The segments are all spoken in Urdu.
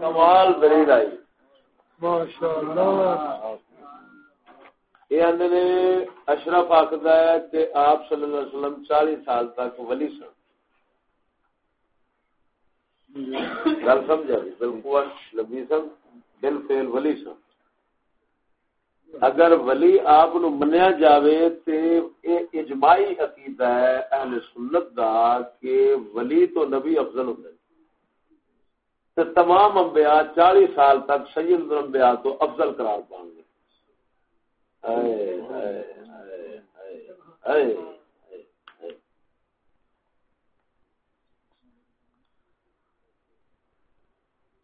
کمال دلیل آئی۔ یہ نے اشرف آخر ہے کہ آپ صلی اللہ علیہ وسلم چالیس سال تک ولی سن۔ گل سمجھا جی بالکل لبی سن دل فیل ولی سن۔ اگر ولی آپ نو منیا جاوے تے اے اجماعی عقیدہ ہے اہل سنت دا کہ ولی تو نبی افضل ہوندے۔ تے تمام انبیاء چالی سال تک سید الانبیاء تو افضل قرار پائیں گے۔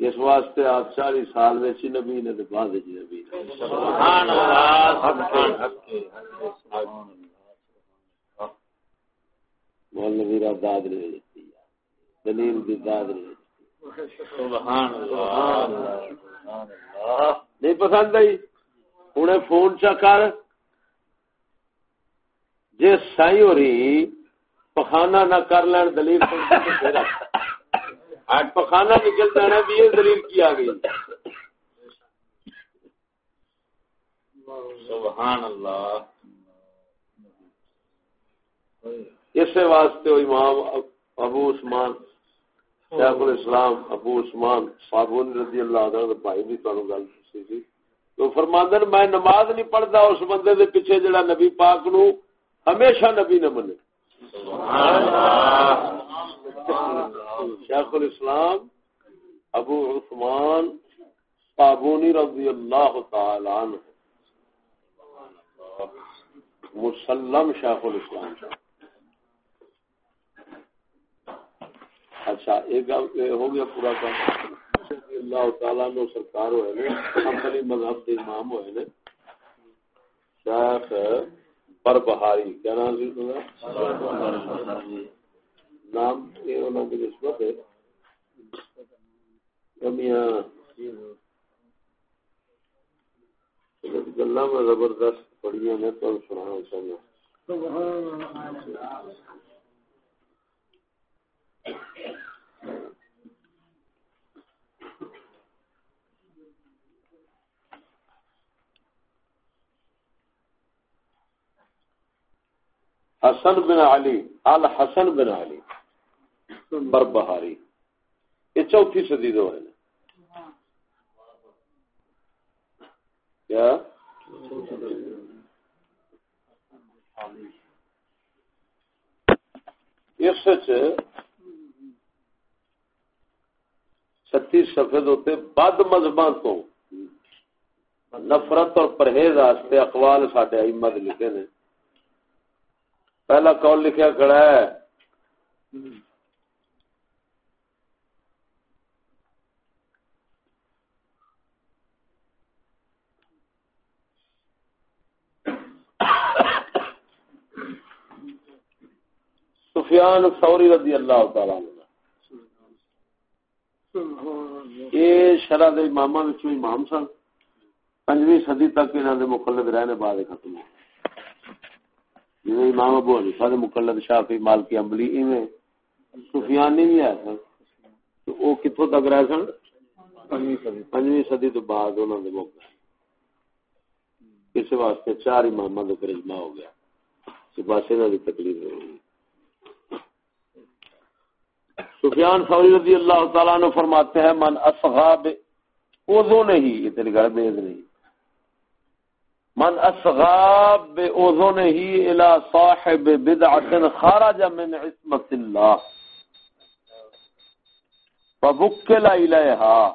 اس واسطے آپ چالی سال میں نبی نے بعد نبی مولوی داد نہیں دیتی دلیل کی داد نہیں نہیں پسند آئی؟ ہوں فون چا کر۔ جی سائی ہو رہی پخانا نہ کر لین دلیل آج پخانا نکل جانا بھی یہ دلیل کی آ گئی۔ سبحان اللہ۔ اس واسطے امام ابو عثمان شیخ الاسلام ابو عثمان صابون رضی اللہ عنہ بھائی بھی تانوں گل سی سی۔ تو فرماندن، میں نماز نہیں پڑھدا، اس بندے دے پیچھے جڑا نبی پاک نو ہمیشہ نبی نہ منے۔ سبحان اللہ شیخ الاسلام ابو عثمان صابونی رضی اللہ تعالی عنہ۔ مسلم شیخ الاسلام۔ شاہ اچھا ایک ہو گیا پورا کام۔ اللہ تعالیٰ نو سرکار ہوئے نے حنبلی مذہب کے امام ہوئے نے۔ شیخ بربہاری، کیا نام سی نام یہ انہوں کی نسبت ہے۔ کمیاں گلا میں زبردست پڑھیا نے، تو سنا چاہیے۔ حسن بن علی الحسن بن علی بربہاری یہ چوتھی صدی دو ہے کیا؟ اس چھتیس سفید ہوتے بد مذہب تو نفرت اور پرہیز اقوال سڈے امت لکھے نے۔ پہلا کال لکھیا کھڑا ہے۔ سفیان سوری رضی اللہ تعالی یہ شرح دے امام امام سن۔ پنجویں صدی تک انہوں نے مقلد رہنے بعد ختم ہو۔ جی امام ابو حنیفہ دے مقلد شافی مالکی عملی ایویں سفیانی بھی ہے سن۔ تو او کتھوں تک رہ سن؟ پنجویں صدی تو بعد انہوں نے موقع اس واسطے چار امام دے پر ہو گیا۔ اس پاسے نہ دی تکلیف ہوئی سفیان ثوری رضی اللہ تعالیٰ نے فرماتے ہیں، من اصغاب اوزو نہیں، یہ تیری گھر بیز نہیں۔ من اصغاب بے اوزو نہیں الى صاحب بدعت خارج من عصمت اللہ۔ فبکل الیہا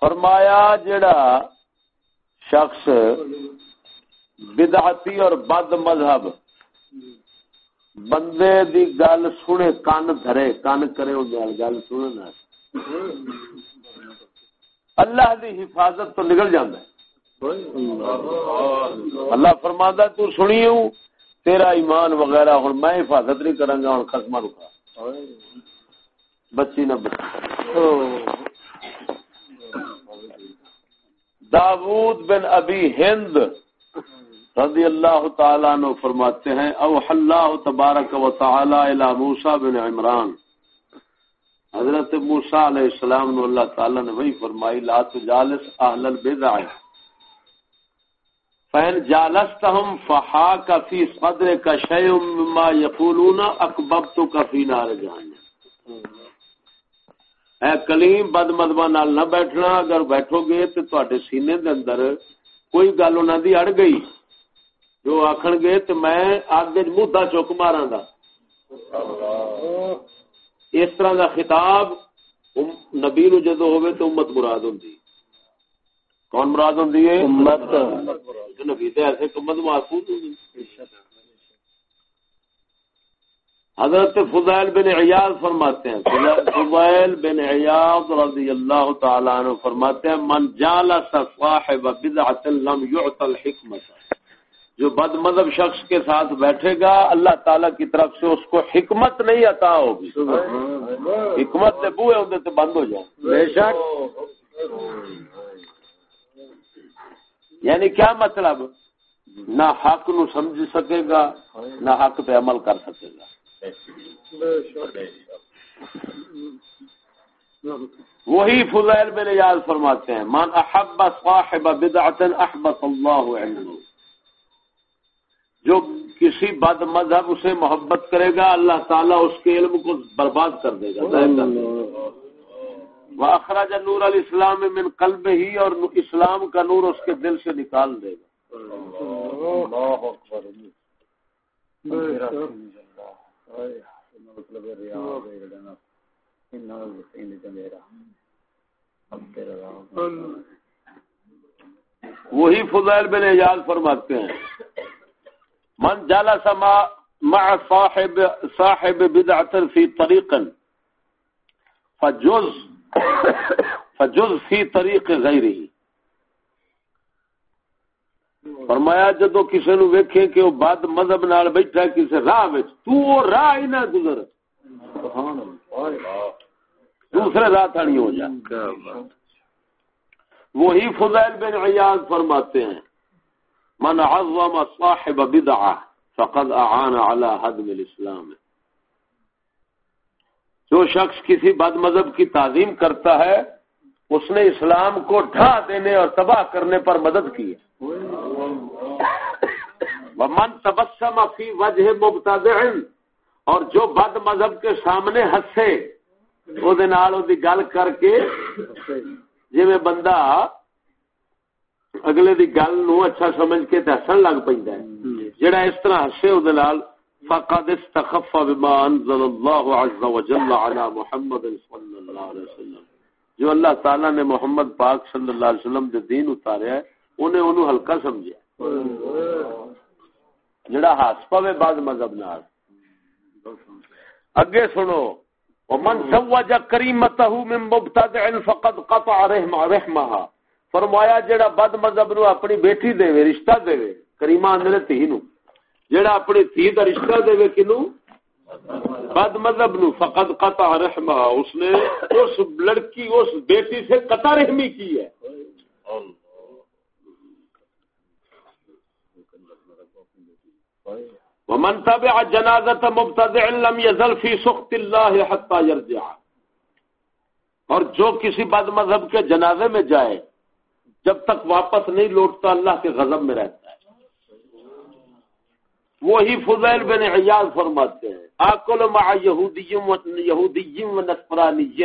فرمایا جڑا شخص بدعتی اور بد مذہب بندے دی گل سنے کان دھرے کان کرے گل گل سننا اللہ دی حفاظت تو نکل جاندہ ہے۔ اللہ فرماندہ تو سنی ہوں تیرا ایمان وغیرہ ہوں میں حفاظت نہیں کروں گا ہوں خسمہ رکھا۔ بچی نہ بچی۔ داود بن ابی ہند رضی اللہ تعالیٰ عنہ فرماتے ہیں، او اللہ تبارک و تعالی الى موسیٰ بن عمران۔ حضرت موسیٰ علیہ السلام نے اللہ تعالی نے وہی فرمائی، لا تجالس اہل البدع۔ فین جالستہم فحاک فی صدر کا شیء مما یقولون اکببت کا فی نار جہنم اے کلیم، بد مدبا نال نہ بیٹھنا، اگر بیٹھو گے تو تواڈے سینے دے اندر کوئی گل انہاں دی اڑ گئی۔ جو آکھن گے تو میں وچ مدہ چک ماراں گا۔ اس طرح کا خطاب نبی نو جدو ہوئے تو امت مراد ہوں کون مراد ہوں امت۔ نبی ایسے امت محفوظ ہوں حضرت فضائل بن عیاض فرماتے ہیں۔ فضائل بن عیاض رضی اللہ تعالیٰ عنہ فرماتے ہیں من جالس صاحب بدعت لم يعطى الحکمت. جو بد مذہب شخص کے ساتھ بیٹھے گا اللہ تعالی کی طرف سے اس کو حکمت نہیں عطا ہوگی۔ حکمت سے بوئے ہوتے تو بند ہو جائے۔ بے شک۔ یعنی کیا مطلب؟ نہ حق نو سمجھ سکے گا نہ حق پہ عمل کر سکے گا۔ وہی فضائل میں یاد فرماتے ہیں من احب صاحب بدعت احبط اللہ عنہ. جو کسی بد مذہب اسے محبت کرے گا اللہ تعالیٰ اس کے علم کو برباد کر دے گا وہ اخراج نور علیہ السلام من قلب ہی اور اسلام کا نور اس کے دل سے نکال دے گا۔ وہی فضائل بن اعجاز فرماتے ہیں۔ من جلس مع صاحب صاحب بدعة في طريق فجز فجز في طريق غيره. فرمایا جدو کسی نو ویکھے کہ وہ بعد مذہب نال بیٹھا کسی راہ وچ تو وہ راہ ہی نہ گزر۔ دوسرے راہ تھانی ہو جا۔ وہی فضائل بن عیاض فرماتے ہیں۔ من عظم صاحب بدعہ فقد اعان على هدم الاسلام جو شخص کسی بد مذہب کی تعظیم کرتا ہے، اس نے اسلام کو ڈھا دینے اور تباہ کرنے پر مدد کی ہے۔ من تبسم فی وجہ مبتدع، اور جو بد مذہب کے سامنے ہنسے، وہ گل کر کے جی میں بندہ اگلے دی گل نو اچھا سمجھ کے ہسن لگ پہ جڑا اس طرح ہسے وہ فقد استخف بما انزل الله عز وجل على محمد صلی اللہ علیہ وسلم۔ جو اللہ تعالی نے محمد پاک صلی اللہ علیہ وسلم دے دین اتاریا ہے انہیں انہوں ہلکا سمجھیا جڑا ہس پوے بعد مذہب نال۔ اگے سنو ومن زوج کریمتہ من مبتدع فقد قطع رحمها فرمایا جڑا بد مذہب نو اپنی بیٹی دے وے، رشتہ دے وے، کریمہ اندر تھی نو۔ جڑا اپنی تھی دا رشتہ دے وے کنو؟ بد مذہب نو۔ فقط قطع رحمہ اس نے اس لڑکی، اس بیٹی سے قطع رحمی کی ہے۔ ومن تبع جنازة مبتدع لم يزل في سخط الله حتى يرجع۔ اور جو کسی بد مذہب کے جنازے میں جائے جب تک واپس نہیں لوٹتا، اللہ کے غضب میں رہتا ہے۔ وہی فضیل بن عیاض فرماتے ہیں، آکل مع یہودی و نصرانی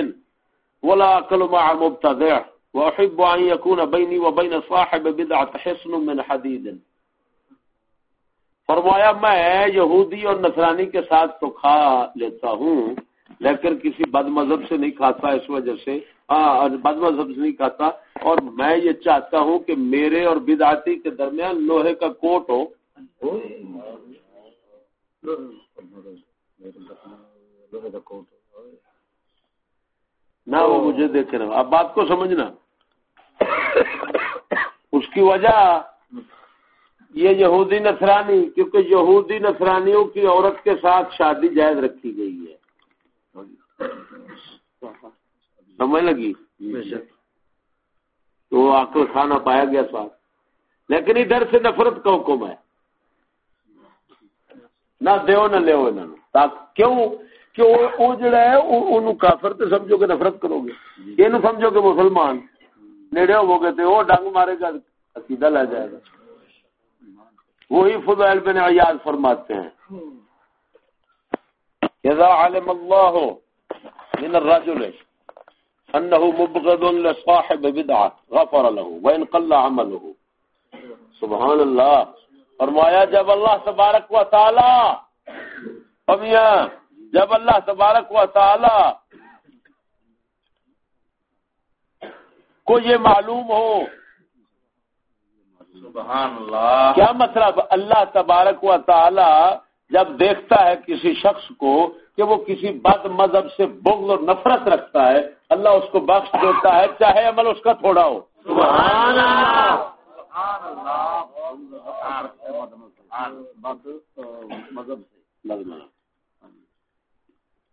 ولا آکل مع مبتدع واحب ان يكون بيني وبين صاحب بدعه حسن من حديد۔ فرمایا، میں یہودی اور نصرانی کے ساتھ تو کھا لیتا ہوں، لیکن کسی بد مذہب سے نہیں کھاتا، اس وجہ سے بد مذہب سے نہیں کھاتا اور میں یہ چاہتا ہوں کہ میرے اور بدعتی کے درمیان لوہے کا کوٹ ہو۔ نہ وہ مجھے دیکھے نا اب بات کو سمجھنا۔ اس کی وجہ یہ یہودی نصرانی، کیونکہ یہودی نصرانیوں کی عورت کے ساتھ شادی جائز رکھی گئی ہے۔ سمجھ لگی؟ تو آکل کھانا پایا گیا ساتھ لیکن ادھر سے نفرت کا حکم ہے؟ نہ دیو نہ لو انہوں کیوں؟ کہ وہ جڑا ہے کافر تو سمجھو کہ نفرت کرو گے۔ یہ سمجھو کہ مسلمان نیڑے ہو گے تو وہ ڈنگ مارے گا عقیدہ لے جائے گا۔ وہی فضائل بن عیاض فرماتے ہیں۔ اذا علم اللہ من الرجل انه مبغض لصاحب بدعه غفر له وان قل عمله۔ سبحان اللہ۔ فرمایا جب اللہ تبارک و تعالی امیاں جب اللہ تبارک و تعالی کو یہ معلوم ہو سبحان اللہ۔ کیا مطلب اللہ تبارک و تعالی جب دیکھتا ہے کسی شخص کو کہ وہ کسی بد مذہب سے بغض اور نفرت رکھتا ہے اللہ اس کو بخش دیتا ہے چاہے عمل اس کا تھوڑا ہو۔ سبحان اللہ!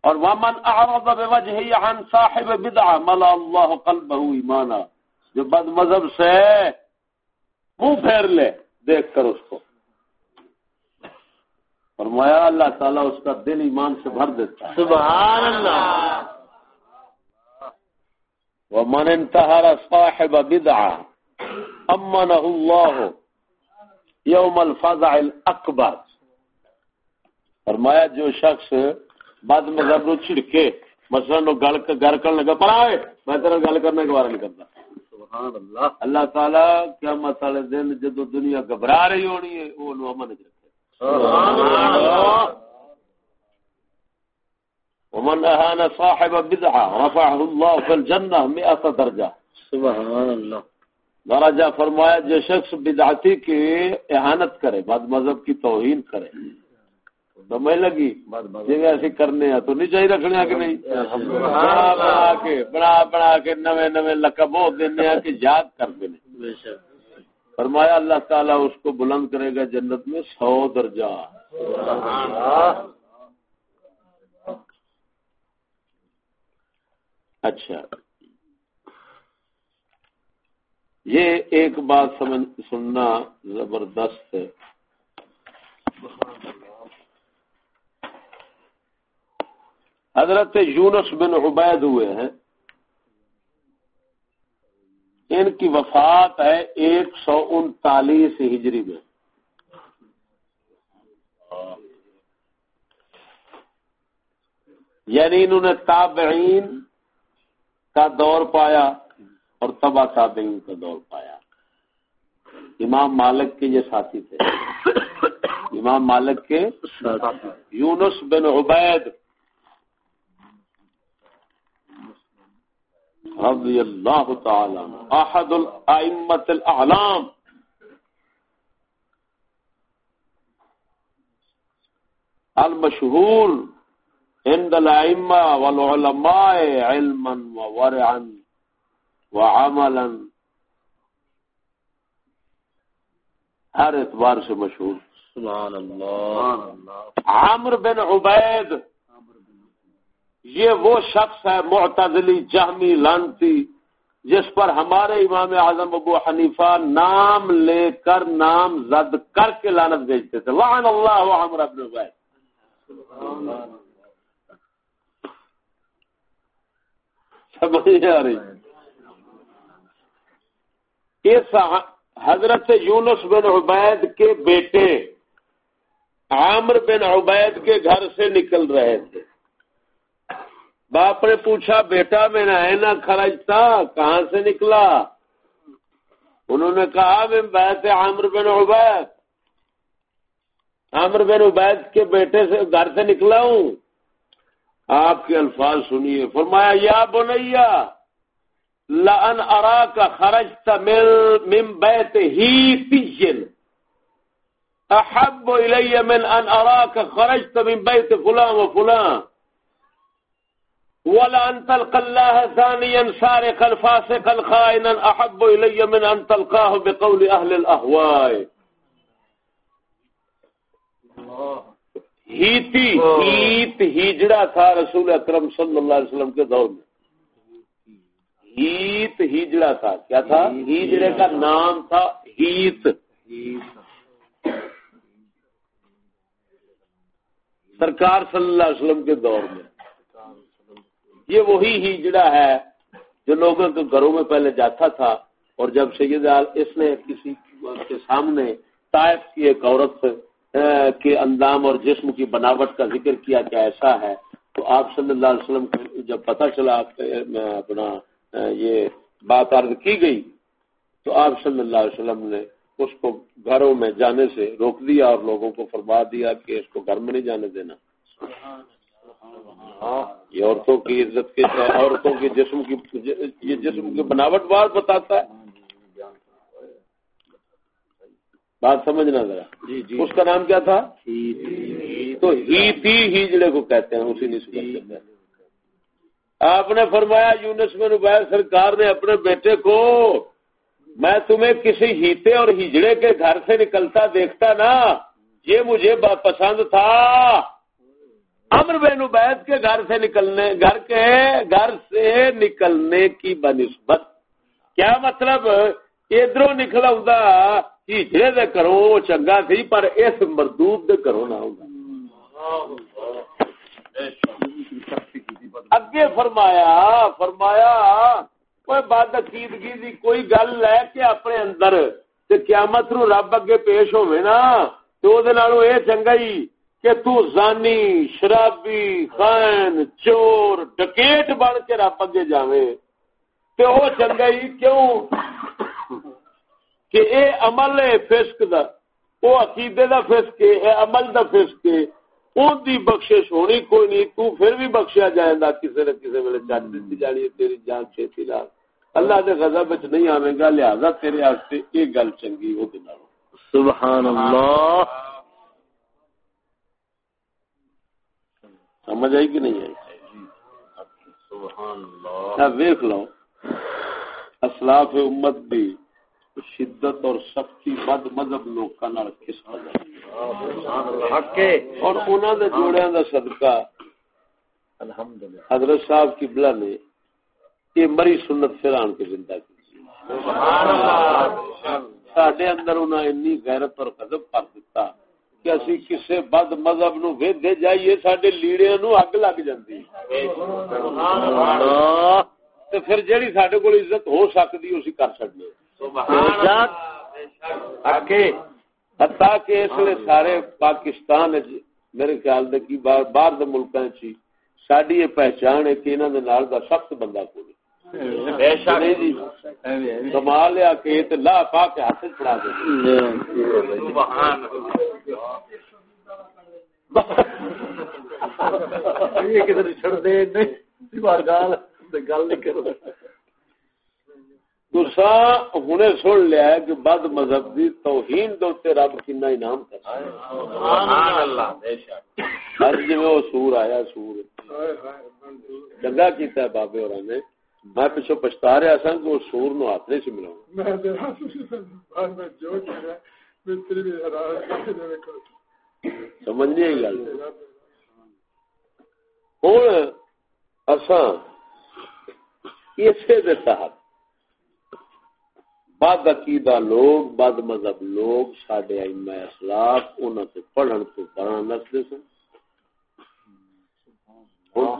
اور ومن اعرض بوجهه عن صاحب بدعه ملا الله قلبه ایمانا جو بد مذہب سے منہ پھیر لے دیکھ کر اس کو۔ فرمایا اللہ تعالیٰ اس کا دل ایمان سے بھر دیتا ہے۔ سبحان اللہ ومن انتهر صاحب بدعه امنه الله یوم الفضع الاکبر فرمایا جو شخص بعد مذہب نو چھڑکے مثلا نو گل گل کرن لگا پر آئے میں تیرا گل کرنے کے بارے نہیں کرتا۔ سبحان اللہ اللہ تعالی قیامت والے دن جدو دنیا گھبرا رہی ہونی ہے وہ نو امن اللہ ومن اهان صاحب بدعه رفعه الله في الجنه 100 درجه سبحان اللہ. درجہ فرمایا جو شخص بدعتی کی احانت کرے بعد مذہب کی توہین کرے سمجھ لگی جی ایسی کرنے ہیں تو نہیں چاہیے رکھنے کہ نہیں؟ بنا بنا کے بنا بنا کے نوے نوے لقب دینے کہ یاد کر دینے۔ فرمایا اللہ تعالیٰ اس کو بلند کرے گا جنت میں سو درجہ۔ اچھا۔ یہ ایک بات سمجھ سننا زبردست ہے۔ حضرت یونس بن عبید ہوئے ہیں۔ ان کی وفات ہے ایک سو انتالیس ہجری میں۔ یعنی انہوں نے تابعین کا دور پایا اور تبا تابعین کا دور پایا۔ امام مالک کے یہ ساتھی تھے۔ امام مالک کے یونس بن عبید رضی اللہ تعالی احد الائمت الاعلام. المشہور عند الائمہ والعلماء علما وورعا وعملا. ہر اعتبار سے مشہور. سبحان اللہ. عامر بن عبید یہ وہ شخص ہے معتزلی جہمی، لانتی، جس پر ہمارے امام اعظم ابو حنیفہ نام لے کر نام زد کر کے لانت بھیجتے تھے۔ لعن اللہ عامر بن عبید۔ سمجھ آ رہی۔ اس ہاں حضرت یونس بن عبید کے بیٹے عامر بن عبید کے گھر سے نکل رہے تھے۔ باپ نے پوچھا، بیٹا میرا ہے نا خرچ تھا کہاں سے نکلا؟ انہوں نے کہا، میں بیت عامر بن عبید۔ عامر بن عبید کے بیٹے سے گھر سے نکلا ہوں۔ آپ کے الفاظ سنیے۔ فرمایا، یا بنیا لن اراك خرجت من بيت هيتي احب الي من ان اراك خرجت من بيت فلان وفلان ولا ان تلقى الله ثانيا سارقا فاسقا خائنا احب الي من ان تلقاه بقول اهل الاهواء ہیتی، ہیت، ہجڑا تھا رسول اکرم صلی اللہ علیہ وسلم کے دور میں۔ ہیت، ہجڑا تھا۔ کیا تھا؟ ہجڑے کا نام تھا ہیت۔ سرکار صلی اللہ علیہ وسلم کے دور میں۔ یہ وہی ہی جڑا ہے جو لوگوں کے گھروں میں پہلے جاتا تھا اور جب سید اس نے کسی کے سامنے طائف کی ایک عورت کے اندام اور جسم کی بناوٹ کا ذکر کیا کہ ایسا ہے۔ تو آپ صلی اللہ علیہ وسلم کو جب پتہ چلا اپنا یہ بات عرض کی گئی، تو آپ صلی اللہ علیہ وسلم نے اس کو گھروں میں جانے سے روک دیا اور لوگوں کو فرما دیا کہ اس کو گھر میں نہیں جانے دینا۔ یہ عورتوں کی عزت کے عورتوں کی جسم کی یہ جسم کی بناوٹ بات بتاتا ہے۔ بات سمجھنا ذرا۔ جی جی۔ اس کا نام کیا تھا؟ تو ہی تھی ہیجڑے کو کہتے ہیں اسی نسبت آپ نے فرمایا یونس میں نبیر سرکار نے اپنے بیٹے کو میں تمہیں کسی ہیتے اور ہجڑے کے گھر سے نکلتا دیکھتا نا یہ مجھے پسند تھا۔ امر بین عبید کے گھر سے نکلنے، گھر کے گھر سے نکلنے کی بنسبت۔ کیا مطلب؟ ادھر نکلا ہوں ہجڑے دے کرو چنگا سی، پر اس مردود دے کرو نہ ہوگا اگے فرمایا فرمایا، کوئی بد عقیدگی دی کوئی گل لے کے اپنے اندر؟ تے قیامت نو رب اگے پیش ہوے نا تو دے نالوں اے چنگا ہی۔ کہ تو زانی، شرابی خائن چور ڈکیٹ بن کے رب اگے جاویں تے او چنگا ہی کیوں؟ کہ اے عمل ہے فسق دا، او عقیدے دا فسق ہے، اے عمل دا فسق ہے۔ اون دی بخشش ہونی کوئی نہیں، تو پھر بھی بخشیا جائے گا کسی نہ کسی ویلے چٹ دتی جانی ہے، تیری جان چھتی لا اللہ دے غضب وچ نہیں آوے گا، لہذا تیرے واسطے یہ گل چنگی ہو دے سبحان اللہ۔ سمجھ آئی کہ نہیں آئی؟ ویکھ لو۔ اسلاف امت بھی شدت اور سختی بد مذہب لوگ اور انہوں نے جوڑیا کا صدقہ۔ حضرت صاحب کی بلا نے یہ مری سنت پھر آن کے زندہ کی۔ سڈے اندر انہیں غیرت اور قدب کر دیتا کہ اسی کسے بد مذہب نو ویدے جائیے سڈے لیڑے نو اگ لگ جاتی پھر جیڑی سڈے کو عزت ہو سکتی اسی کر سکتے کہ اس لیے سارے پاکستان میرے خیال دے کی باہر دے ملکاں چی ساڈی یہ پہچان ہے کہ انہاں دے نال دا سخت بندہ کوئی جی۔ کمال لیا کہ تے لا پا کے ہاتھ چھڑا دے۔ سبحان یہ کدھر چھڑ دے نہیں گال گل نہیں کرو۔ تسا ہنے سن لیا ہے کہ بد مذہب دی توہین دے تے رب کنا انعام کرتا ہے۔ سبحان اللہ بے شک۔ ہر جے وہ سور آیا سور۔ چنگا کیتا ہے بابے اور نے میں پیچھے پچھتا رہا سا کہ وہ سور نو ہاتھ نہیں سی ملاؤں سمجھ نہیں گل۔ ہوں اصا اسی دے تحت بد عقیدہ لوگ بد مذہب لوگ سڈے اما انہوں سے پڑھن تو پڑھن نستے سن۔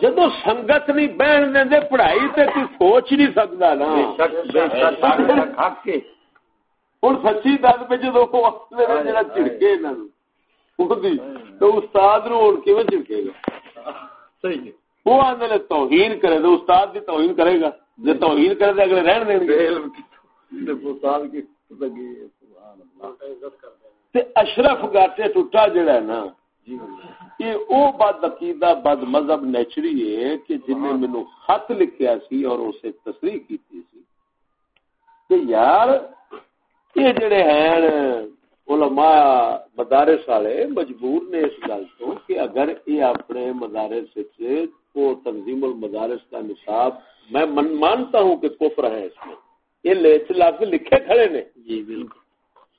جدو سنگت نہیں بہن دے پڑھائی تے تو سوچ نہیں سکتا نا۔ ہوں سچی دس پہ جدو جا چڑکے تو استاد نو ہوں کی چڑکے گا وہ آدھے توہین کرے تو استاد کی توہین کرے گا جی توہین کرے تو اگلے رہن دیں گے اشرف گاٹے ٹوٹا جڑا ہے نا یہ او بد عقیدہ بد مذہب نیچری ہے کہ جن نے مینو خط لکھیا سی اور اسے تصریح کی سی کہ یار یہ جڑے ہیں علماء مدارس والے مجبور نے اس گل تو کہ اگر یہ اپنے مدارس وہ تنظیم المدارس کا نصاب میں من مانتا ہوں کہ کفر ہے اس میں یہ لکھے کھڑے نے۔ جی بالکل۔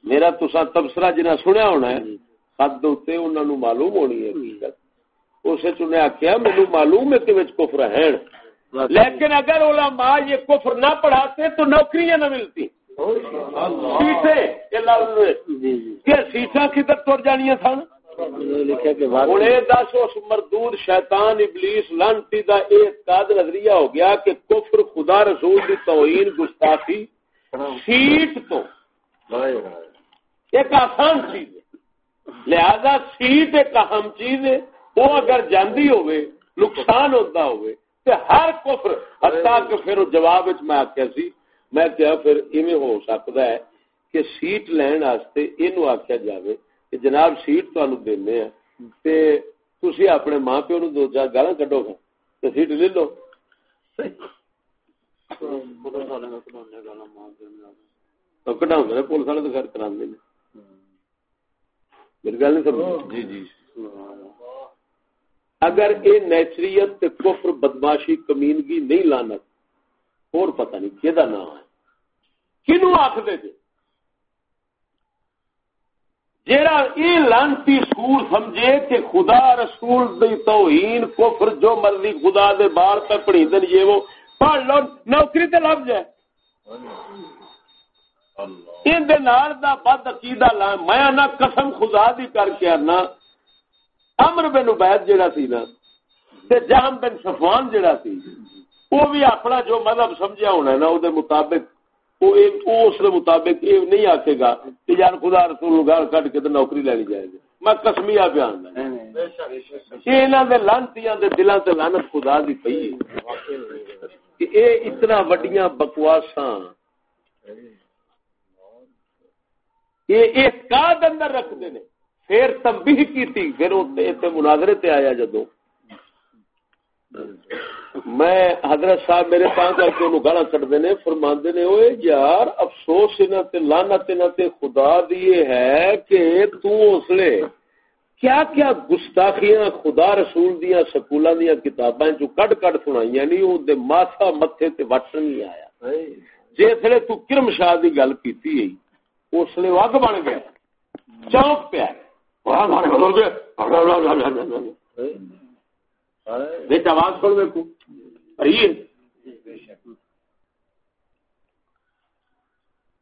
میرا تسا تبصرہ جنہیں سنیا ہونا ہے خط اتنے انہوں نے معلوم ہونی ہے اس نے آخیا مینو معلوم ہے کہ کفر ہے۔ لیکن اگر علماء یہ کفر نہ پڑھاتے تو نوکریاں نہ ملتی۔ سیٹاں کدھر تر جانیا سن؟ دس اس مردود شیطان ابلیس لانتی دا اعتقاد نظریہ ہو گیا کہ کفر خدا رسول کی توہین گستاخی سیٹ تو۔ ایک آسان چیز ہے۔ لہذا سیٹ ایک اہم چیز ہے۔ وہ اگر جاندی ہوئے نقصان ہوتا ہوئے تو ہر کفر حتیٰ کہ پھر جواب میں آخیا سی میں کیا پھر ایویں ہو سکتا ہے کہ سیٹ لین واسطے یہ آخیا جائے کہ جناب سیٹ تمہیں دینے ہیں تھی اپنے ماں پیو نو دو چار گالا کڈو گا تو سیٹ لے لو کٹا پولیس والے تو خیر کرا میری گل نہیں سمجھ جی جی اگر اے نیچریت تے کفر بدماشی کمینگی نہیں لانت اور پتہ نہیں کہ نام ہے کنو آخ دے جے؟ جیڑا یہ لانتی سکول سمجھے کہ خدا رسول دی توہین کفر جو مرضی خدا دے بار تک پڑھی دن یہ وہ پڑھ لو، نوکری تے لگ جائے۔ ان دے نال دا بد عقیدہ لا، میں نہ قسم خدا دی کر کے انا امر بن عبید جڑا سی نا، تے جام بن صفوان جڑا سی، وہ بھی اپنا جو مذہب سمجھیا ہونا ہے نا، او دے مطابق وہ اس مطابق یہ نہیں آکے گا کہ یار خدا رسول گال کٹ کے تو نوکری لینی جائے گی۔ میں کسمیا بیان دے لانتیاں دے دلاں تے لعنت خدا دی پئی کہ اے اتنا وڈیاں بکواساں۔ یہ اعتقاد اندر رکھتے ہیں پھر تنبیہ کی پھر مناظرے تے آیا جدو میں حضرت صاحب میرے پاس کر کے گالا کٹتے نے فرماندے نے اوے یار افسوس انہاں تے لعنت انہاں تے خدا دیے ہے کہ تو اسلے کیا کیا گستاخیاں خدا رسول دیاں سکولاں دیاں کتاباں چوں کڈ کڈ سنائیاں نہیں او دے ماسا متھے تے وٹ نہیں آیا جے تو کرم شاہ دی گل کیتی ہے اس لیے وگ بن گیا چوک پیا آواز سن دیکھو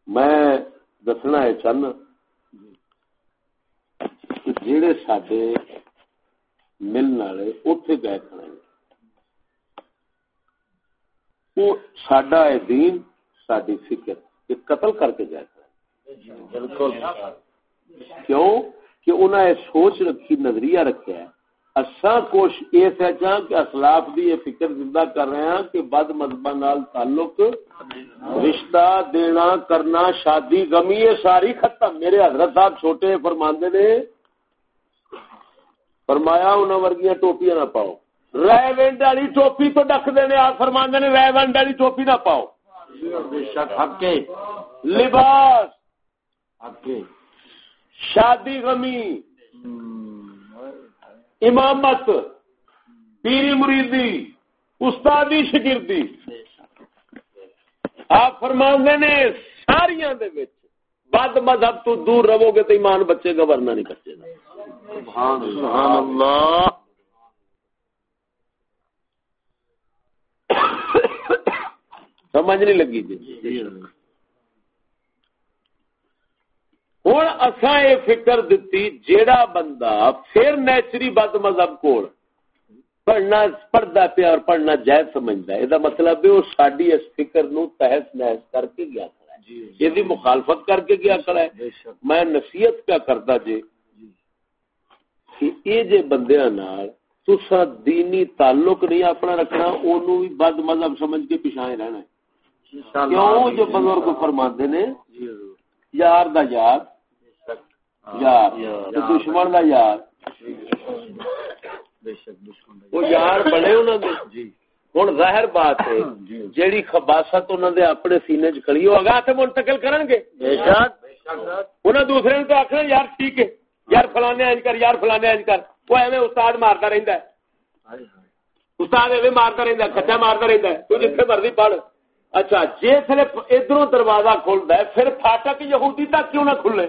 میں دسنا ہے چن جڑے سڈے ملنے والے اتے گئے کھڑے وہ سڈا ہے دین ساری فکر، یہ قتل کر کے گئے کھڑے کیوں؟ کہ انہوں نے سوچ رکھی، نظریہ رکھا ہے اصا کوش یہ سچا کہ اسلاف دی یہ فکر زندہ کر رہے ہیں کہ بد مذہب نال تعلق، رشتہ دینا، کرنا، شادی، غمی، یہ ساری ختم۔ میرے حضرت صاحب چھوٹے فرماندے نے، فرمایا انہوں ورگیاں ٹوپیاں نہ پاؤ۔ رہ ونڈ والی ٹوپی تو ڈک دینے آپ فرماندے نے رہ ونڈ والی ٹوپی نہ پاؤ۔ بے شک، حق لباس، حق شادی، غمی۔ امامت پیری مریدی استادی شگردی۔ آپ فرماندے نے ساریا بد مذہب تو دور رہو گے تو ایمان بچے گا ورنہ نہیں بچے گا۔ سمجھ نہیں لگی جی۔ ہوں اصا یہ فکر دتی جیڑا بندہ پھر نیچری بد مذہب کو پڑھنا پڑھتا پیا اور پڑھنا جائز سمجھتا ہے۔ یہ مطلب ہے وہ ساری اس فکر نو تحس نحس کر کے گیا کھڑا ہے۔ یہ مخالفت کر کے گیا کھڑا ہے۔ میں نصیحت کیا کرتا جی۔ کہ یہ جے بندیاں نال تسا دینی تعلق نہیں اپنا رکھنا اونوں بھی بد مذہب سمجھ کے پیچھے رہنا ہے۔ کیوں؟ جو بزرگ فرماندے نے یار دا یار۔ یار دشمن دا یار وہ یار بڑے انہوں نے جی ہوں ظاہر بات ہے جی۔ جیڑی خباست انہوں نے اپنے سینے چڑی وہ اگاہ سے منتقل کرن گے۔ انہیں دوسرے نے تو آخر یار ٹھیک ہے یار فلانے انج کر یار فلانے انج کر۔ وہ ایویں استاد مارتا رہتا ہے۔ استاد ایویں مارتا رہتا ہے کچا مارتا رہتا ہے تو جتنے مرضی پڑھ۔ اچھا جسے ادھر دروازہ کھلتا ہے پھر فاٹک یہودی تک کیوں نہ کھلے؟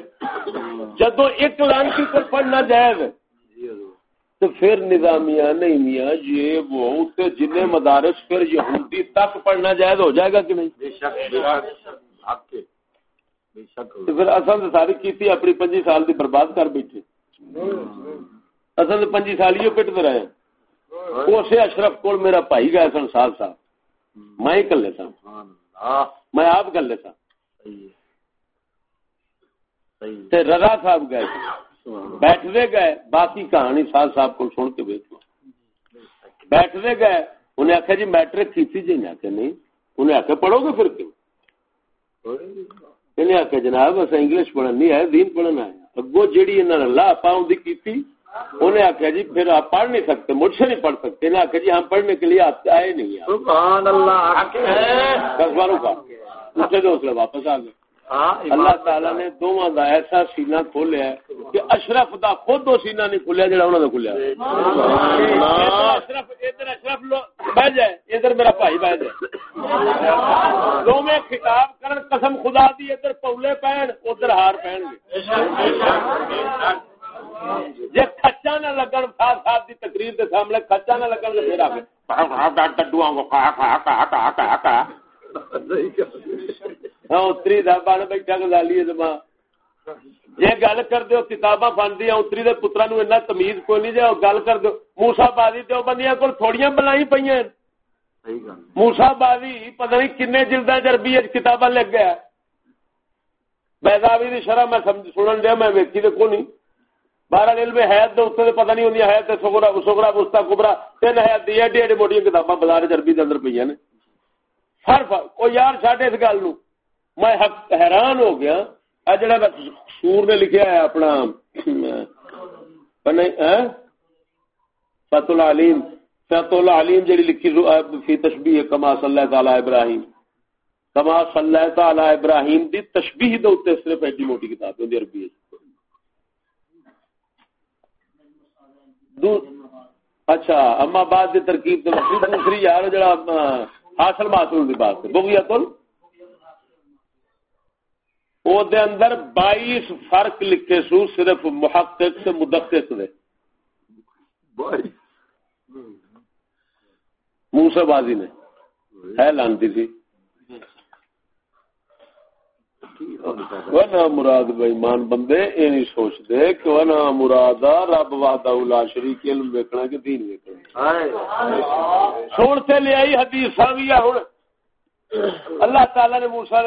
جدو ایک لانچی پر پڑھنا جائز تو پھر نظامیہ نہیں میاں یہ وہ جن مدارس پھر یہودی تک پڑھنا جائز ہو جائے گا کہ نہیں؟ پھر اصل ساری کیتی اپنی پنجی سال دی برباد کر بیٹھے۔ اصل پنجی سال ہی پٹتے رہے۔ اسے اشرف کو میرا بھائی گئے سن سال صاحب میں کر لیتا میں آپ کر لیتا رضا صاحب گئے۔ بیٹھتے گئے۔ باقی کہانی سال صاحب کو سن کے بیچ بیٹھتے گئے۔ انہیں آخیا جی میٹرک کی جی؟ نے آخیا نہیں۔ انہیں آخیا پڑھو گے پھر کیوں؟ انہیں آخیا جناب اصل انگلش پڑھنی ہے دین پڑھنا ہے اگو جیڑی انہوں نے لا پاؤں کی انہیں آخیا جی پھر آپ پڑھ نہیں سکتے مجھ سے نہیں پڑھ سکتے انہیں آخیا جی ہم پڑھنے کے لیے آپ آئے نہیں سبحان اللہ دس باروں کا دوسرے دوسرے واپس آ گئے۔ ہاں، اللہ تعالی نے دونوں کا ایسا سینا کھولیا کہ اشرف دا خود وہ سینا نہیں کھولیا جہاں انہوں نے کھولیا اشرف ادھر اشرف بہ جائے۔ ادھر میرا بھائی بہ جائے۔ دو میں خطاب کرن قسم خدا دی ادھر پولے پہن ادھر ہار پہن گے۔ جی کچا نہ لگن خاص صاحب کی تقریر کے سامنے کچا نہ لگن پھر کے ڈڈو اتری دبا نے بیٹھا گزالی زما جی گل کر دو کتاباں اتری دے نو ایسا تمیز کوئی نہیں جی گل کر دو موسا بازی تو بندیاں کو تھوڑی بلائی پہ موسا بازی پتہ نہیں کن جلد چربی کتاباں لگ گیا بیداوی دی شرح میں سنن دیا میں ویکھی تو کو نہیں بارہ علم حیات دے اتنے پتہ نہیں ہوندی تے کبرا تین دی ایڈی ایڈی موٹی کتاباں بازار دے اندر نے۔ او یار چھڈ اس گل نو میں حیران ہو گیا اے جڑا سور نے لکھیا ہے اپنا فت العلیم فت العلیم جڑی لکھی فی تشبیہ کما صلی اللہ تعالی ابراہیم۔ کما صلی اللہ تعالی ابراہیم دی تشبیہ دے اوتے صرف ایڈی موٹی کتاب ہوندی عربی وچ اچھا اما بعد دی ترکیب دوسری یار جڑا حاصل معصول دی بات بغیا کل او دے اندر بائیس فرق لکھے سو صرف محقق سے مدقق دے۔ موسیٰ بازی نے۔ ہے لانتی تھی مراد بےمان بندے، یہ نہیں سوچتے کہ مراد رب واد شریک علم ویکنا کہ دین ویکنا سن لے آئی حدیث بھی ہوں اللہ تعالی نے موسا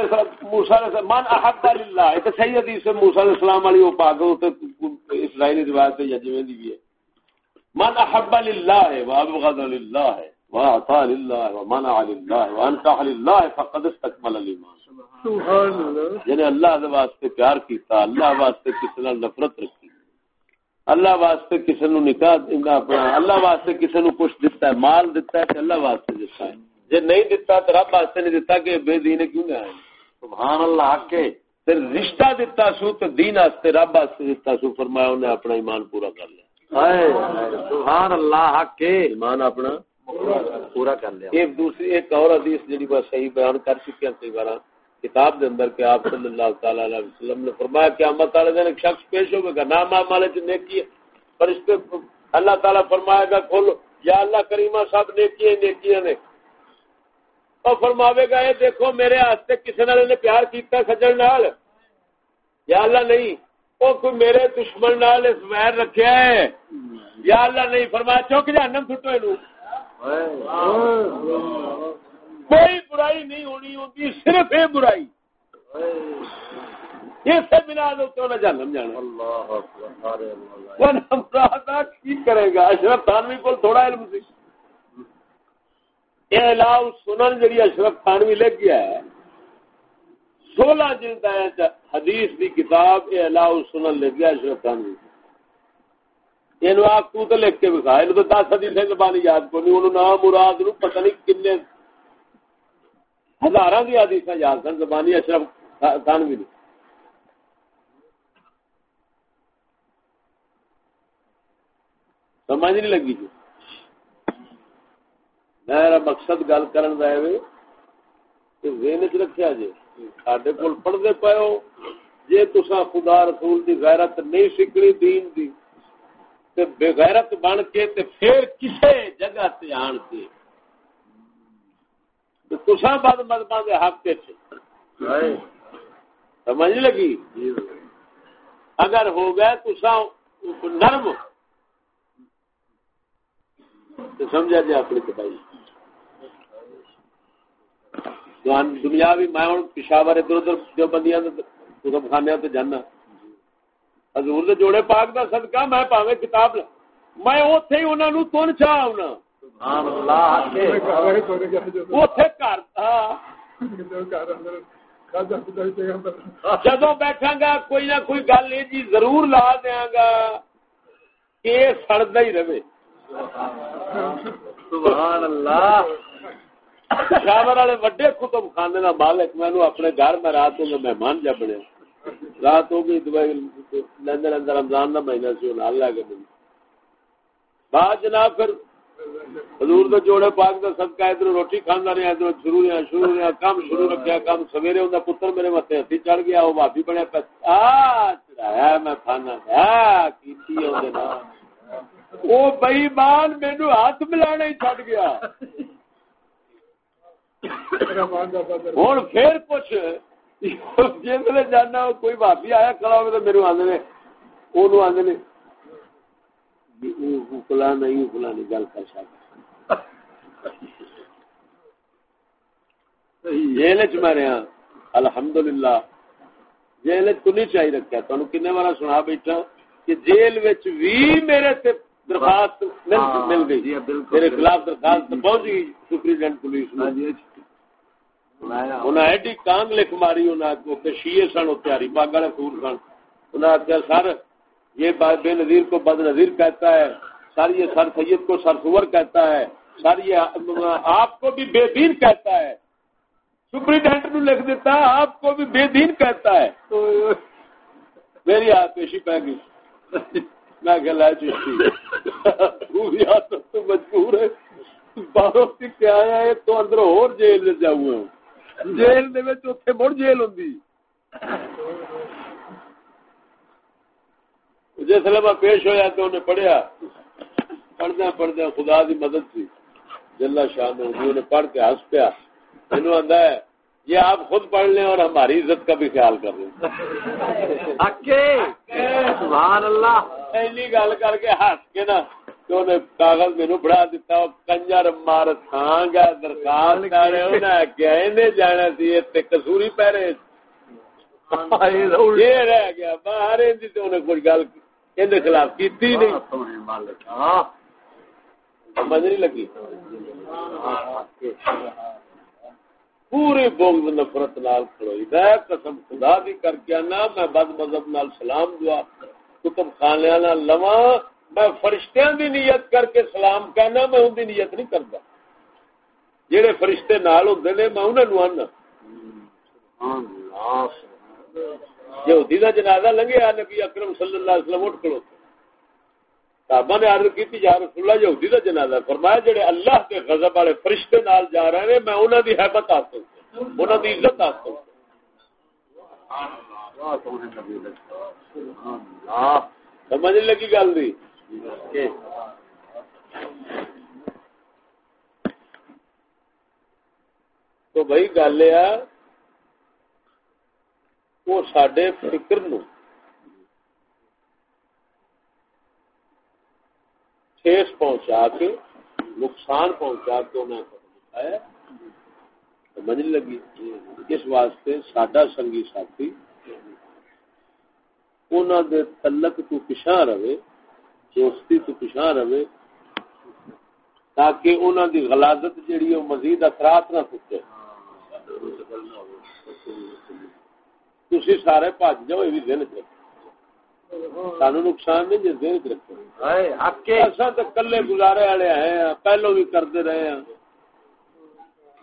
موسا من احب اللہ ایک صحیح حدیث موسا علیہ السلام والی وہ پاک اسرائیلی روایت یا جویں دی بھی ہے۔ من احب للہ وابغض للہ واعطى لله ومنع لله وانكح لله فقد استكمل الايمان یعنی اللہ دے واسطے پیار کیتا اللہ واسطے کسی نال نفرت رکھی۔ اللہ واسطے کسی نو نکاح اپنا اللہ واسطے کسی نو کچھ دیتا ہے مال دیتا ہے تے اللہ واسطے دیتا ہے۔ جے نہیں دیتا تے رب واسطے نہیں دیتا کہ بے دین کیوں گیا سبحان اللہ حق کے پھر رشتہ دیتا سو تے دین واسطے رب واسطے دیتا سو فرمایا انہیں اپنا ایمان پورا کر لیا۔ سبحان اللہ حق کے ایمان اپنا پورا کر لیا۔ ایک دوسری ایک اور حدیث جڑی بس صحیح بیان کر چکے ہیں کئی بار۔ کتاب دے اندر کہ آپ صلی اللہ تعالی علیہ وسلم نے فرمایا قیامت والے دن ایک شخص پیش ہوگا کہ نام آپ والے جی نیکی ہے فرشتے اللہ تعالی فرمائے گا کھولو یا اللہ کریمہ صاحب نیکی ہے نیکی نے۔ اور فرماوے گا یہ دیکھو، میرے ہاستے کسی نال نے پیار کیتا سجن نال۔ یا اللہ نہیں، وہ کوئی میرے دشمن نال اس ویر رکھیا ہے۔ یا اللہ نہیں، فرمایا چوک جہنم سٹو اینو۔ کوئی برائی نہیں ہونی ہوتی صرف یہ برائی۔ اس بنا جانم جانا۔ کی کرے گا؟ اشرف تھانوی کو تھوڑا علم سی۔ علاؤ سنن اشرف تھانوی لے گیا ہے سولہ جلد حدیث دی کتاب اے علاؤ سنن لے گیا اشرف تھانوی۔ یہ آپ تو لکھ کے بکھا یہ تو دس حدیث زبانی یاد کو نہیں انہوں نام مراد نو پتہ نہیں کنے ہزار کی حدیث یاد سن، زبانی اشرف تھانوی نے سمجھ نہیں لگی جی۔ میرا مقصد گل کرن دا ہے کہ ذہن چ رکھیا جی ساڈے کول پڑھدے پے ہو۔ جے تساں خدا رسول دی غیرت نہیں سیکھنی دین دی، تے بے غیرت بن کے تے پھر کسے جگہ تے آن کے۔ تسا بد کے حق سمجھ لگی؟ اگر ہو گئے تسا نرم۔ تو سمجھا جائے اپنی کٹائی دنیا بھی میں پشاور ادھر ادھر جو بندیاں کتب خانے تے جانا۔ حضور دے جوڑے پاک دا صدقہ میں پاویں کتاب میں اوتھے ہی انہاں تن جدو بیٹھا گا کوئی نہ کوئی گل یہ جی ضرور لا دیا گا کہ سڑتا ہی رہے۔ سبحان اللہ۔ شاور والے وڈے کتب خانے کا مالک مینو اپنے گھر میں رات مہمان جا بنے۔ رات ہو گئی دبئی اندر رمضان کا مہینہ لے کے بعد جناب پھر حضور دے جوڑے پاک دا صدقہ ادھر روٹی کھانا رہا ادھر شروع رہا شروع رہا کام شروع رکھیا، کام سویرے ہوندا پتر میرے متے ہتھی چڑھ گیا او بھابی بنیا پہ، آ چڑھایا میں کھانا، آ کیتی اون دے نال۔ او بے ایمان مینوں ہاتھ ملانا ہی چھڈ گیا۔ ہوں پھر کچھ جس جانا، کوئی بھابی آیا کھڑا ہو تو میرے آدھے وہ آدھے فلا نہیں فلا نہیں گل کر سکتا۔ جیل چ میں رہا الحمد للہ جیل تو نہیں چاہیے رکھا تمہیں کن بار سنا بیٹھا کہ جیل بھی میرے سے درخواست مل گئی۔ میرے خلاف درخواست پہنچ گئی سپرینٹینڈنٹ پولیس انہیں ایڈی کانگ لکھ ماری انہیں شیے سن اتاری باغ والے سور سن۔ انہیں آخیا سر یہ بے نظیر کو بد نظیر کہتا ہے، سر یہ سر سید کو سر سور کہتا ہے، سر یہ آپ کو بھی بے دین کہتا ہے۔ سپرنٹینڈنٹ نے لکھ دیتا ہے آپ کو بھی بے دین کہتا ہے۔ میری ہاتھ پیشی پہ گئی۔ میں کہ لائے چشتی تو مجبور ہے۔ باہر کیا ہے؟ تو اندر اور جیل میں جاؤں۔ ہوں جیل دے اتنے مڑ جیل ہوں جس میں پیش ہوا تو انہیں پڑھیا پڑھدہ پڑھدہ خدا دی مدد تھی۔ جلا شاہ نے انہیں پڑھ کے ہنس پیا۔ انہوں آدھا ہے یہ آپ خود پڑھ لیں اور ہماری عزت کا بھی خیال کر لیں۔ سبحان اللہ۔ ایسی گل کر کے ہنس کے نا تو انہیں کاغذ میرے بڑھا دیتا کنجر مار تھان گا درخواست کرے انہیں کیا انہیں جانا سی کسوری پیرے یہ رہ گیا باہر انہیں کچھ گل خلاف کیتی نہیں۔ سمجھ نہیں لگی۔ پورے بغض نفرت نال کھڑوئی میں قسم خدا دی کر کے نا میں بد مذہب نال سلام دعا کتب خانے نال لواں میں فرشتیاں دی نیت کر کے سلام کہنا میں ان دی نیت نہیں کرتا جہے فرشتے نال ہوندے نے میں انہاں نو آنا۔ یہودی دا جنازہ لنگیا نبی اکرم صلی اللہ علیہ وسلم اٹھ کھلو صحابہ نے عرض کی یا رسول اللہ، یہودی دا جنازہ۔ فرمایا، جڑے اللہ کے غضب والے فرشتے نال جا رہے ہیں، میں انہاں دی حیبت حاصل انہاں دی عزت حاصل سمجھ لگی گل دی؟ تو بھائی، گل یہ وہ سڈے فکر نو ٹھیس پہنچا کے، نقصان پہنچا کے انہیں بتایا سمجھ لگی۔ اس واسطے سڈا سنگی ساتھی انہوں دے تلک تو پچھا رہے، دوستی تو پچھا رہے، تاکہ انہوں دی غلازت جیڑی ہے مزید اثرات نہ سکے تھی سارے بج جاؤ یہ دن چ سانو نقصان نہیں جی دن چ تو کلے گزارے والے ہیں پہلو بھی کرتے رہے ہیں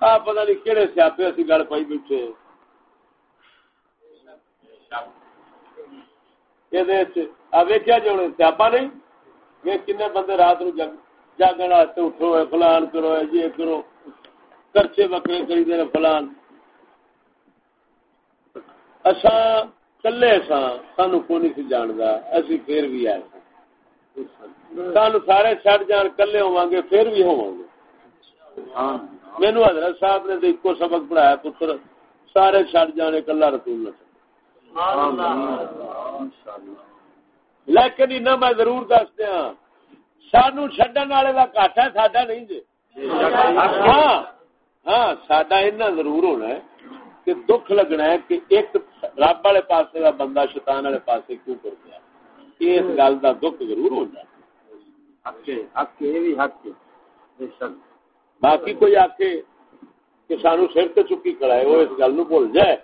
آ پتا نہیں کہڑے سیاپے اسی گل پائی بیٹھے ویکیا جی ہوں سیاپا نہیں یہ کنے بندے رات نو جاگن واسطے اٹھو فلان کرو یہ کرو خرچے بکرے کری دے فلان کلے سا سانو کو نہیں سی جاندا اسی پھر بھی آئے سانو سارے چڑ جان کلے ہوا گے پھر بھی ہوا گے۔ مینو حضرت صاحب نے ایک سبق پڑھایا پتر سارے چڑ جانے کلا رسول لیکن انہیں میں ضرور دس دیا سانو چڈن والے کا کٹ ہے ساڈا نہیں جی ہاں ہاں ایسا ضرور ہونا ہے۔ کہ دکھ لگنا ہے کہ ایک رب والے پاس کا بندہ شیطان والے پاس کیوں کر گیا؟ اس گل کا دکھ ضرور ہونا باقی کوئی آ کے کہ سانو سر تو چکی کڑائے وہ اس گل بھول جائے۔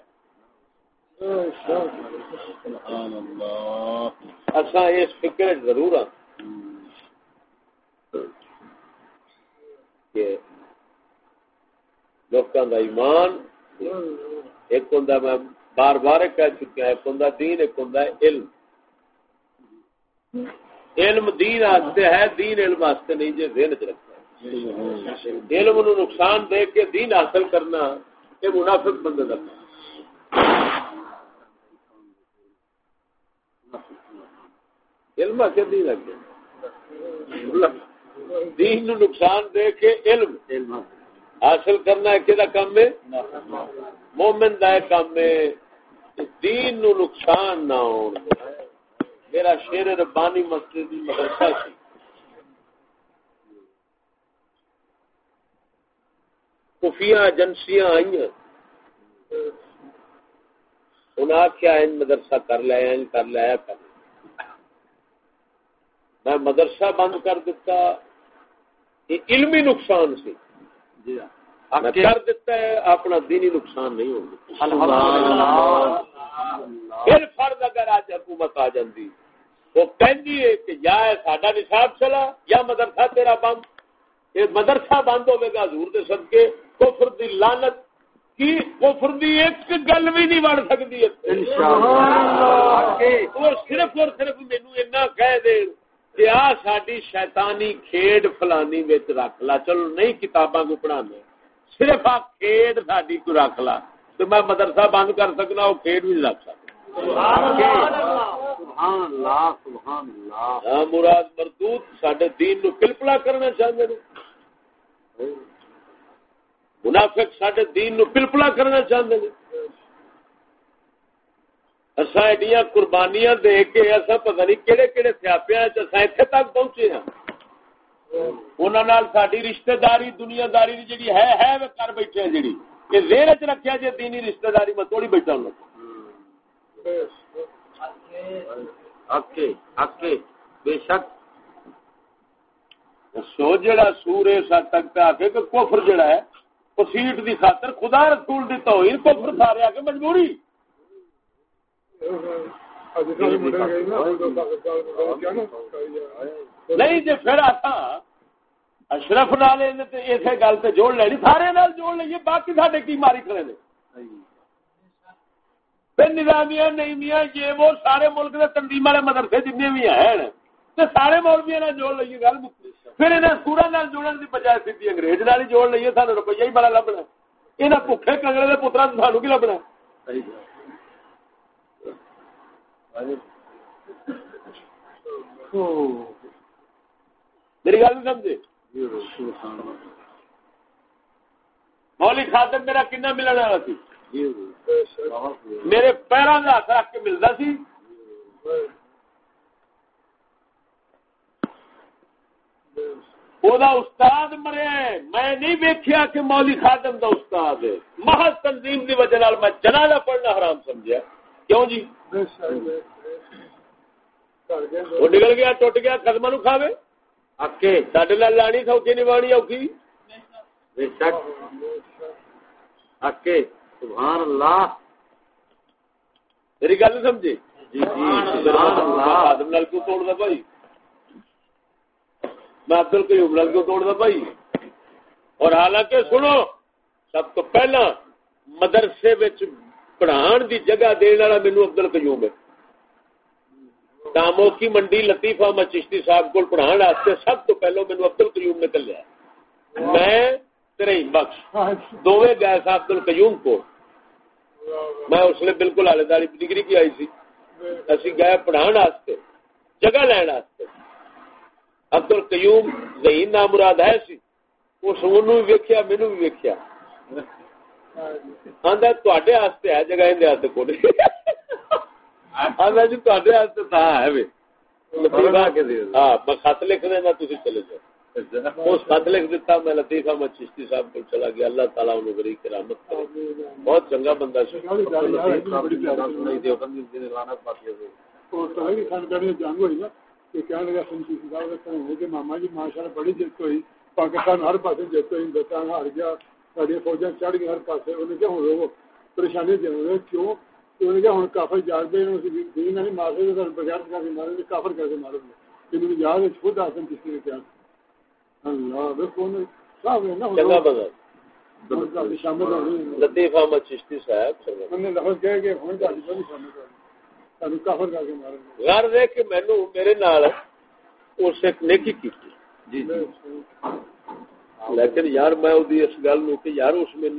اصا اس فکر ضرور ہاں کہ لوکاں دا ایمان ایک ہوں میں بار بار کہہ چکا ایک ہوں دین، ایک ہوں علم۔ علم دین آستے ہے، دین علم آستے نہیں جی ذہن چ رکھتا علم نو نقصان دے کے دین حاصل کرنا، یہ منافق بندے کا علم آ کے دین آگے دین نو نقصان دے کے علم۔ حاصل کرنا ہے کہ کام ہے مومن دا کام ہے دین نو نقصان نہ ہو میرا شیر ربانی مسجد مدرسہ سی۔ خفیہ ایجنسیاں آئی انہیں آخیا مدرسہ کر لیا کر لیا کر میں مدرسہ بند کر دیتا یہ علمی نقصان سی۔ کر دیتا ہے اپنا دینی نقصان نہیں ہوگا پھر فرد اگر آج حکومت آ جاندی وہ کہندی ہے کہ یا ساڈا نصاب چلا یا مدرسہ تیرا بند۔ یہ مدرسہ بند ہوے گا حضور دے صدقے۔ کفر دی لعنت کی کفر دی ایک گل بھی نہیں بڑھ سکتی۔ وہ صرف اور صرف مینو اینا کہہ دے۔ کہ آ ساری شیطانی کھیڈ فلانی وچ رکھ لا۔ چلو نہیں کتاباں کو پڑھانے صرف آ کھیڈ ساری کو رکھ لا۔ تو میں مدرسہ بند کر سکنا وہ کھیڈ بھی رکھ سکتا۔ ہاں، مراد مردود سڈے دین نو پلپلا کرنا چاہتے ہیں منافق سڈے دین نو پلپلا کرنا چاہتے ہیں اصا ایڈیاں قربانیاں دے کے اصا پتہ نہیں کہڑے کہڑے سیاپیا اتنے تک پہنچے ہیں۔ ساری رشتہ داری دنیا داری جی ہے ہے کر بیٹھے جی یہ زیر چ رکھا جی دینی رشتہ داری میں تھوڑی بیٹھا ہوں۔ بے شک۔ سو جڑا سور اس حد تک پہ آ کے کفر جڑا ہے وہ سیٹ دی خاطر خدا رسول دی توہین کفر سارے آ کے مجبوری۔ نہیں جی پھر آتا اشرف نال اسے گل سے جوڑ لینی سارے نال جوڑ لیے باقی سارے کی ماری کھڑے نے پھر نظامیہ نہیں میاں یہ وہ سارے ملک کے تنظیم والے مدرسے جن بھی ہیں سارے مولویا جوڑ لیے گل پھر انہیں سورا نال جوڑن کی بجائے سی انگریز نال ہی جوڑ لیے سانو روپیہ ہی بڑا لبنا یہاں بھوکے کنگڑے کے پترا سانو کی لبنا میری گل نہیں سمجھے؟ مولی خاطر میرا کنا ملنے والا سی۔ میرے پیروں کا ہاتھ رکھ کے ملتا سی۔ استاد مرے میں نہیں ویکیا کہ مولی خادم دا استاد ہے۔ محض تنظیم دی وجہ میں جنازہ پڑھنا حرام سمجھا کیوں جی؟ وہ نکل گیا ٹوٹ گیا قدم نو کھاوے اکے سڈے لانی سوکھی نبانی اوکھی اکے سبحان اللہ میری گل سمجھے جی جی آدم نل کیوں توڑ دا بھائی میں کیوں توڑ دا بھائی اور حالانکہ سنو سب تو پہلا مدرسے پڑھان دی جگہ دین والا مینو ابدل قیوم ہے۔ دامو کی منڈی لطیفہ میں چشتی صاحب کو پڑھان واسطے سب تو پہلو مینو ابدل قیوم نے کلیا میں تیرے بخش۔ دونوں گئے تھا ابدل قیوم کو۔ میں اس نے بالکل آلے داری ڈگری کی آئی سی۔ اسی گئے پڑھان واسطے، جگہ لین واسطے۔ ابدل قیوم ذہین نام مراد ہے سی۔ اس بھی ویکیا مینو بھی ویکھیا۔ ہے جگہ جی تھا ہے ہاں میں خط لکھ دینا تھی چلے جاؤ اس خط لکھ دیتا میں لطیفہ میں چشتی صاحب کو چلا گیا اللہ تعالیٰ انہوں غریب کرامت کرے بہت چنگا بندہ سی ماما جی ماشاء اللہ بڑی جیت ہوئی پاکستان ہر پاس جیت ہوئی ہندوستان ہار گیا ساری فوجیں چڑھ گئی ہر پاس انہیں کیا ہوں پریشانی دے کیوں انہیں کیا ہوں کافر جاگ دے نہیں مار رہے بغیر کر کے مارے کافر کر کے مارے انہیں یاد خود آسن کسی نے کیا لطیف احمد چشتی صاحب غرض ہے کہ میرے نال اس ایک نیکی کی جی جی لیکن یار میں اس گل نو کہ یار اس میں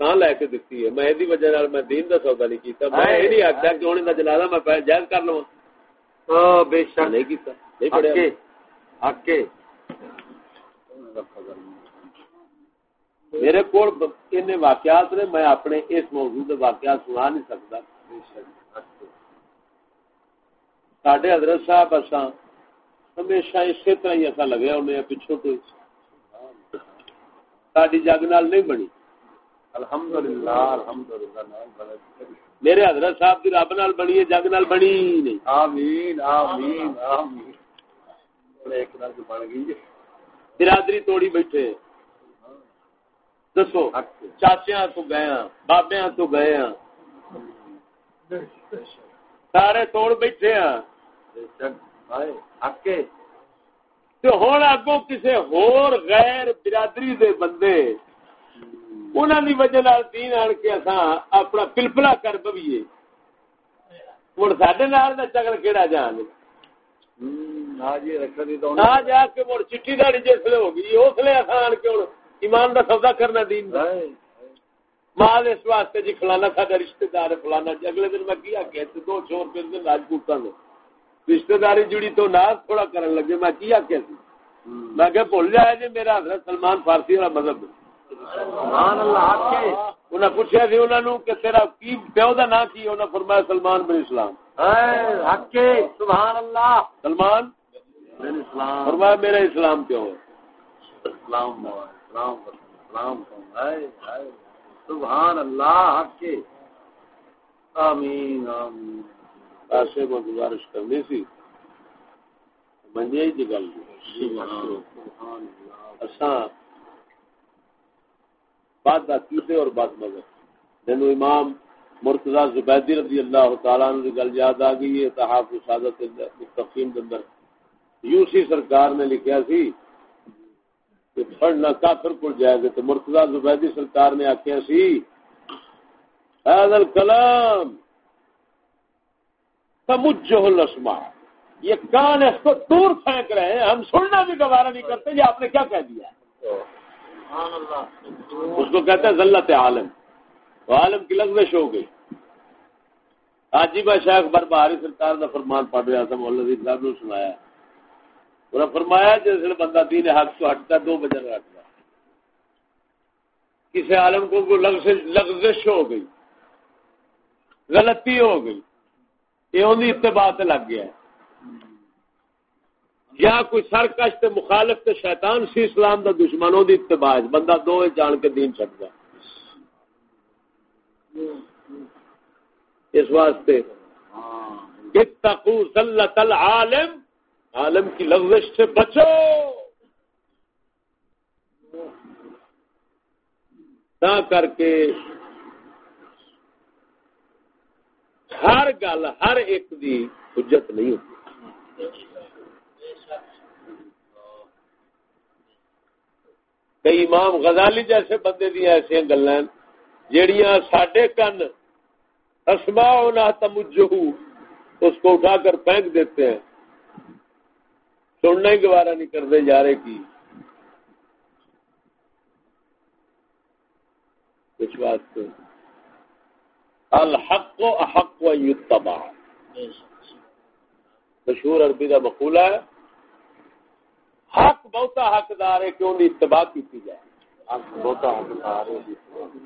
کہاں لے کے دیتی ہے۔ میں یہ وجہ نال میں دین دا سودا نہیں کیتا۔ میں یہ نہیں آخیا کہ ہوں جنازہ میں جائز کر لوا بے شک۔ نہیں کیتا نہیں پڑھیا۔ میرے کو واقعات نے میں اپنے اس موضوع کے واقعات سنا نہیں سکتا سڈے حضرت صاحب اصا ہمیشہ اسی طرح ہی اصا لگے ہونے پچھوں تو ساری جگ نال نہیں بنی۔ الحمدللہ الحمدللہ میرے حضرت صاحب رب نال بنی ہے جگ نال بنی نہیں۔ آمین آمین آمین۔ ایک نال بن گئی برادری توڑی بیٹھے۔ دسو چاچیا تو گئے بابیا تو گئے سارے توڑ بیٹھے ہوں اگو کسی ہور غیر برادری دے بندے انہوں کی وجہ دین آن کے اصا اپنا پلپلا کر پویے ہوں سڈے چکر کہڑا جان جا کے مڑ چٹھی داڑی جسے ہوگی اس لیے آسان کے ایمان دا سودا کرنا دین دا۔ مال اس واسطے جی فلانا ساڈا رشتہ دار فلانا جی اگلے دن میں کیا کہ دو چور پھر دن راجپوتاں نے رشتہ داری جڑی تو ناز تھوڑا کرن لگے میں کیا کہ میں کہ بھول جائے جی میرا حضرت سلمان فارسی والا مذہب سبحان اللہ انہاں پوچھا سی انہاں نو کہ تیرا کی پیو دا نام کی؟ انہاں فرمایا سلمان بن اسلام۔ حق کے سبحان اللہ سلمان؟ بن اسلام۔ فرمایا میرا اسلام کیوں ہے۔ اسلام اسلام اسلام سبحان اللہ کے آمین آمین۔ ایسے کو گزارش کرنی سی۔ منجے کی۔ گل بات عقیدے اور بات مذہب جنو امام مرتضی زبیدی رضی اللہ تعالیٰ عنہ گل یاد آ گئی ہے تحافظ سعادت مستقیم اندر۔ یوسی سرکار نے لکھیا سی کہ پڑھنا کافر کو جائے گا تو مرتضی زبیدی سرکار نے آخیا سی هذا الكلام تمجه الاسماء۔ یہ کان اس کو دور پھینک رہے ہیں، ہم سننا بھی گوارا نہیں کرتے، یہ آپ نے کیا کہہ دیا؟ اس کو کہتے ہیں ذلت عالم۔ تو عالم کی لغزش ہو گئی۔ آج جی میں شیخ بر بہاری سرکار کا فرمان پڑھ رہا تھا مولوی صاحب نے سنایا۔ انہوں نے فرمایا جس بندہ دین حق تو ہٹتا دو بجے ہٹتا کسی عالم کو لغزش ہو گئی، غلطی ہو گئی۔ یہ ان اتباع سے لگ گیا یا کوئی سرکش تے مخالف تے شیطان سی اسلام دا دشمن وہ اتباع بندہ دو جان کے دین چڑھ گیا اس واسطے اتقو ذلت العالم، عالم کی لغزش سے بچو۔ نہ کر کے ہر گل ہر ایک دی حجت نہیں ہوتی۔ کئی امام غزالی جیسے بندے دیا ایسا گلا جہیا سڈے کن اسما ہونا تمجو اس کو اٹھا کر پھینک دیتے ہیں۔ سننا ہی گوارا نہیں کرتے جا رہے کی۔ کچھ بات الحق و احق و یتبع. مشہور عربی کا مقولہ ہے حق بہتا حقدار ہے کہ انہیں اتباع کی جائے۔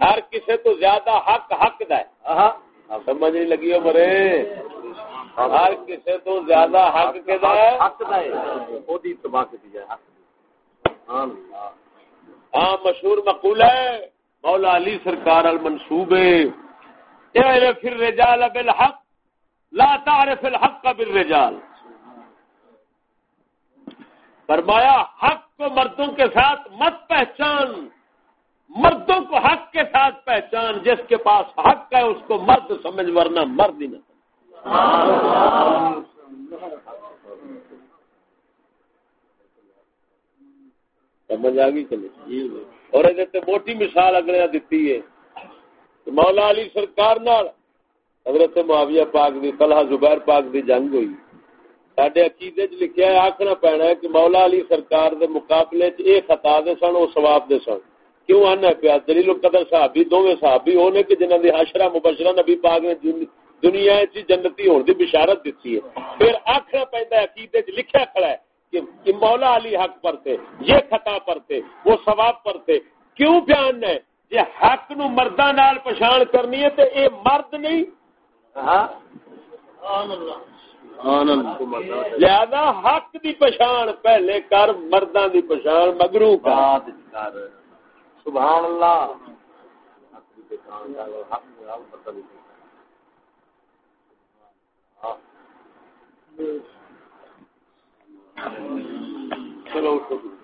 ہر کسی تو زیادہ حق حق دا ہے۔ سمجھ نہیں لگی ہو مرے؟ ہر کسی تو زیادہ حق کے دا ہے؟ حق دا ہے۔ وہ اتباع کی جائے۔ ہاں مشہور مقول ہے مولا علی سرکار المنصوب پھر رجال بالحق، لا تعرف الحق بالرجال۔ فرمایا، حق کو مردوں کے ساتھ مت پہچان۔ مردوں کو حق کے ساتھ پہچان، جس کے پاس حق ہے، اس کو مرد سمجھ، ورنہ مرد ہی نہ سمجھ۔ آ گئی چلے اور موٹی مثال اگلے دیتی ہے۔ مولا علی سرکار نال حضرت معاویہ پاک دی، طلحہ زبیر پاک دی جنگ ہوئی۔ سڈے عقیدے چ لکھیا ہے آخنا پینا ہے کہ مولا علی سرکار دے مقابلے چ اے خطا دے سن، او ثواب دے سن۔ کیوں آنا پیا؟ دلیل قدر صحابی، دوویں صحابی ہونے کہ جنہاں دی حشرہ مبشرہ نبی پاک نے دنیا چ جی جنتی ہون دی بشارت دیتی ہے۔ پھر آخنا پیندا ہے، عقیدے چ لکھیا کھڑا ہے کہ مولا علی حق پر تھے یہ خطا پر تھے وہ ثواب پر تھے کیوں بیان ہے؟ جی حق نو مردہ نال پچھان کرنی ہے تے اے مرد نہیں؟ ہاں۔ لہذا حق دی پچھان پہلے کر، مرداں دی پچھان مگرو کر۔ سبحان اللہ۔ چلو